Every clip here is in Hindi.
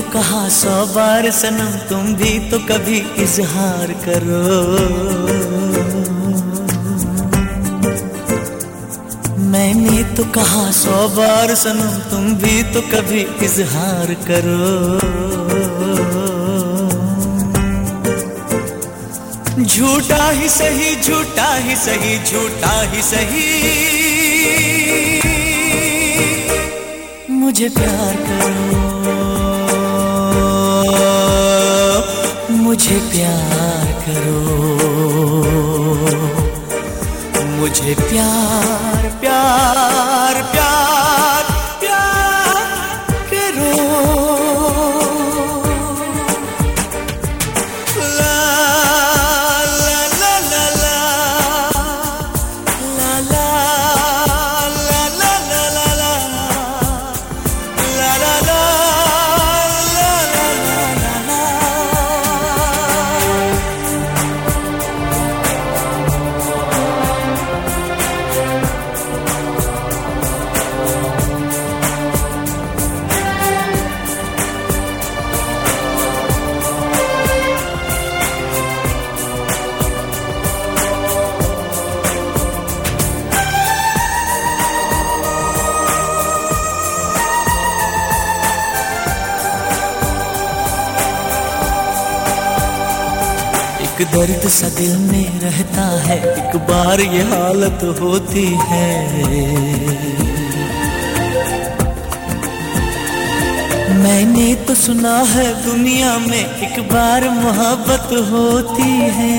कहा सौ बार सनम, तुम भी तो कभी इजहार करो। मैंने तो कहा सौ बार सनम, तुम भी तो कभी इजहार करो। झूठा ही सही, झूठा ही सही, झूठा ही सही। मुझे प्यार करो। मुझे प्यार करो। मुझे प्यार प्यार दर्द सा दिल में रहता है। एक बार ये हालत होती है। मैंने तो सुना है दुनिया में एक बार मोहब्बत होती है।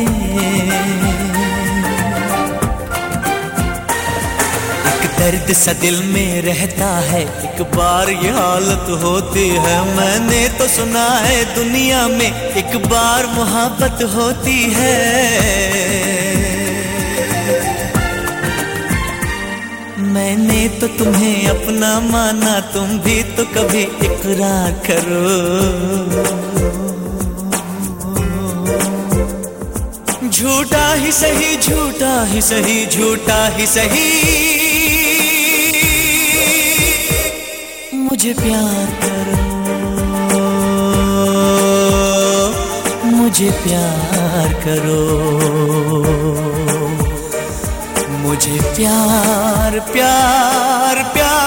दर्द सा दिल में रहता है। एक बार ये हालत होती है। मैंने तो सुना है दुनिया में एक बार मोहब्बत होती है। मैंने तो तुम्हें अपना माना, तुम भी तो कभी इकरार करो। झूठा ही सही, झूठा ही सही, झूठा ही सही। मुझे प्यार करो। मुझे प्यार करो। मुझे प्यार प्यार प्यार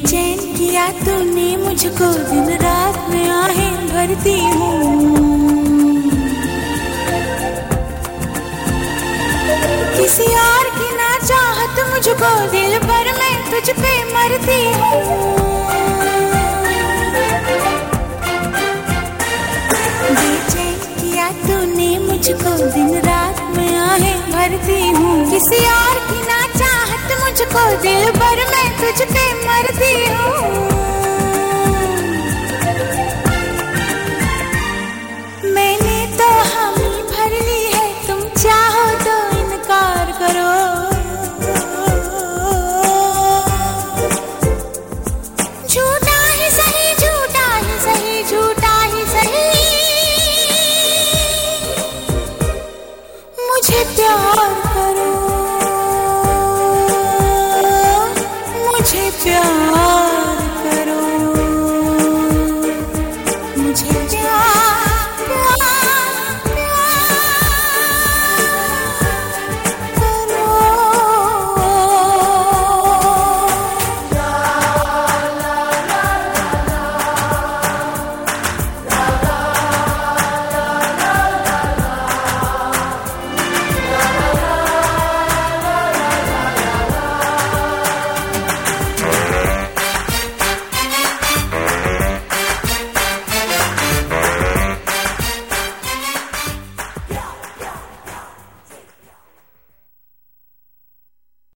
बेचैन किया तूने मुझको, दिन रात में आहें भरती हूँ। किसी और की ना चाहत मुझको, दिल पर मैं तुझ पे मरती हूँ। बेचैन किया तूने मुझको, दिन रात में आहें भरती हूँ। किसी और मुझको दिल भर मैं तुझ पे मरती हूँ।